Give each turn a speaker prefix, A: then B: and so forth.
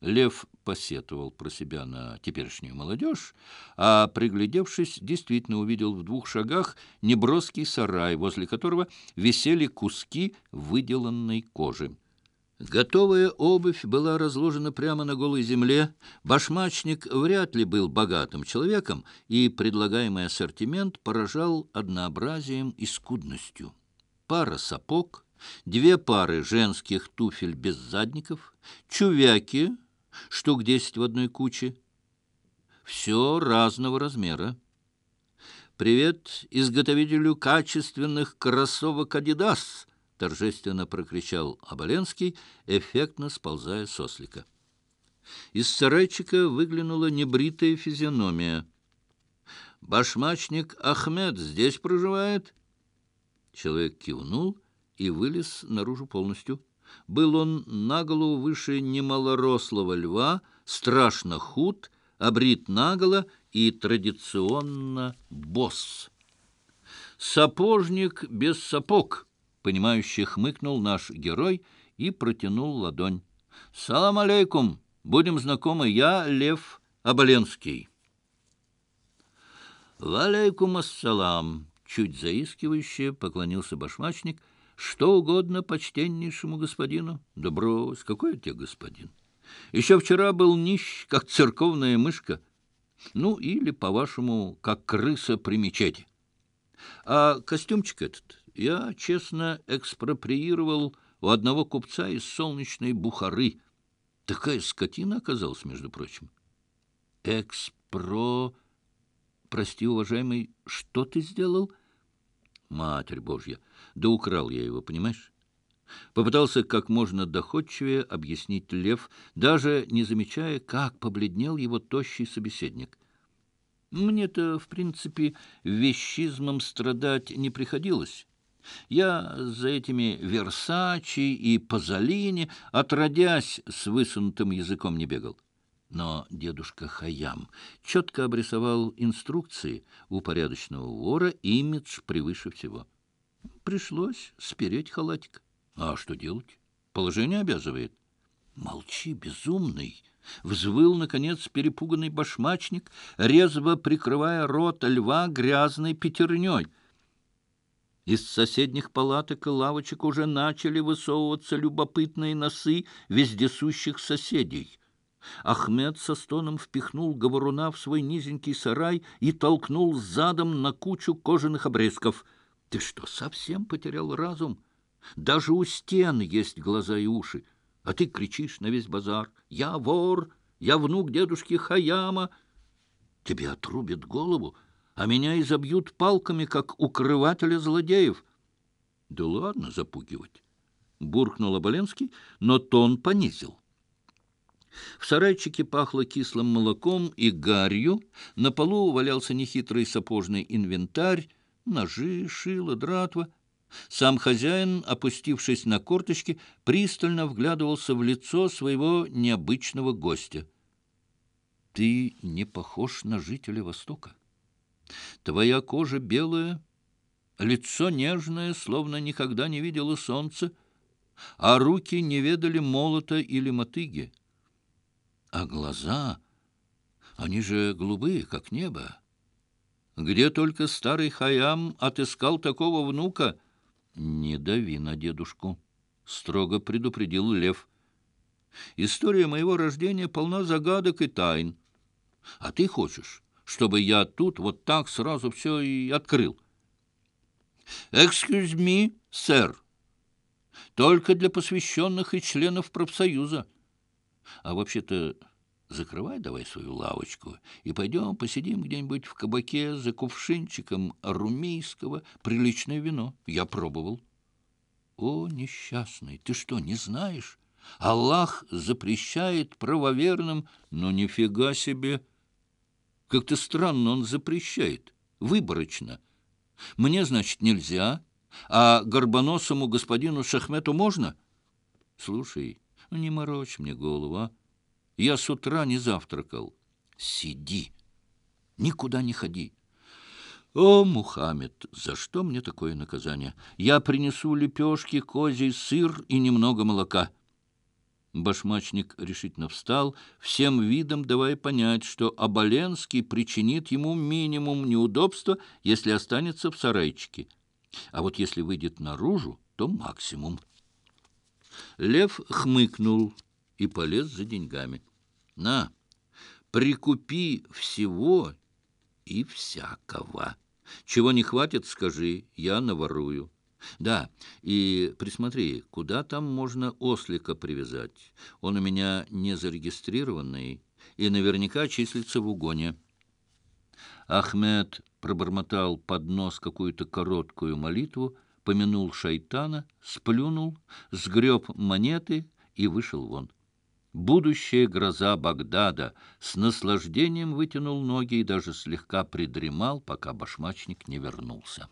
A: Лев посетовал про себя на теперешнюю молодежь, а, приглядевшись, действительно увидел в двух шагах неброский сарай, возле которого висели куски выделанной кожи. Готовая обувь была разложена прямо на голой земле. Башмачник вряд ли был богатым человеком, и предлагаемый ассортимент поражал однообразием и скудностью. Пара сапог, две пары женских туфель без задников, чувяки — штук десять в одной куче. Все разного размера. «Привет изготовителю качественных кроссовок «Адидас», — торжественно прокричал Оболенский, эффектно сползая с ослика. Из сарайчика выглянула небритая физиономия. «Башмачник Ахмед здесь проживает?» Человек кивнул и вылез наружу полностью. Был он на выше немалорослого льва, страшно худ, обрит наголо и традиционно босс. «Сапожник без сапог», — понимающе хмыкнул наш герой и протянул ладонь. «Салам алейкум! Будем знакомы, я Лев Оболенский». «Валейкум ассалам!» — чуть заискивающе поклонился башмачник — что угодно почтеннейшему господину. Да брось, какой у тебя господин? Еще вчера был нищ, как церковная мышка. Ну, или, по-вашему, как крыса при мечети. А костюмчик этот я, честно, экспроприировал у одного купца из солнечной Бухары. Такая скотина оказалась, между прочим. Экспро... Прости, уважаемый, что ты сделал? — Матерь Божья! Да украл я его, понимаешь? Попытался как можно доходчивее объяснить Лев, даже не замечая, как побледнел его тощий собеседник. Мне-то, в принципе, вещизмом страдать не приходилось. Я за этими Версачи и Пазолини, отродясь, с высунутым языком не бегал. Но дедушка Хаям четко обрисовал инструкции у порядочного вора, имидж превыше всего. Пришлось спереть халатик. А что делать? Положение обязывает. Молчи, безумный! Взвыл, наконец, перепуганный башмачник, резво прикрывая рот льва грязной пятерней. Из соседних палаток и лавочек уже начали высовываться любопытные носы вездесущих соседей — Ахмед со стоном впихнул говоруна в свой низенький сарай и толкнул задом на кучу кожаных обрезков. «Ты что, совсем потерял разум? Даже у стен есть глаза и уши, а ты кричишь на весь базар. Я вор, я внук дедушки Хаяма. Тебе отрубят голову, а меня изобьют палками, как укрывателя злодеев». «Да ладно запугивать!» — буркнул Оболенский, но тон понизил. В сарайчике пахло кислым молоком и гарью, на полу валялся нехитрый сапожный инвентарь, ножи, шило, дратва. Сам хозяин, опустившись на корточки, пристально вглядывался в лицо своего необычного гостя. «Ты не похож на жителя Востока. Твоя кожа белая, лицо нежное, словно никогда не видела солнца, а руки не ведали молота или мотыги. А глаза, они же голубые, как небо. Где только старый Хаям отыскал такого внука? Не дави на дедушку, — строго предупредил Лев. История моего рождения полна загадок и тайн. А ты хочешь, чтобы я тут вот так сразу все и открыл? «Excuse me, сэр. Только для посвященных и членов профсоюза». А вообще-то закрывай давай свою лавочку и пойдем посидим где-нибудь в кабаке за кувшинчиком румейского, приличное вино. Я пробовал. О, несчастный, ты что, не знаешь? Аллах запрещает правоверным, но нифига себе. Как-то странно он запрещает, выборочно. Мне, значит, нельзя, а горбоносому господину Шахмету можно? Слушай, не морочь мне голову, а? Я с утра не завтракал. Сиди, никуда не ходи. О, Мухаммед, за что мне такое наказание? Я принесу лепешки, козий сыр и немного молока. Башмачник решительно встал, всем видом давая понять, что Оболенский причинит ему минимум неудобства, если останется в сарайчике. А вот если выйдет наружу, то максимум. Лев хмыкнул и полез за деньгами. «На, прикупи всего и всякого. Чего не хватит, скажи, я наворую». Да, и присмотри, куда там можно ослика привязать. Он у меня не зарегистрированный и наверняка числится в угоне. Ахмед пробормотал под нос какую-то короткую молитву, помянул шайтана, сплюнул, сгреб монеты и вышел вон. Будущая гроза Багдада с наслаждением вытянул ноги и даже слегка придремал, пока башмачник не вернулся.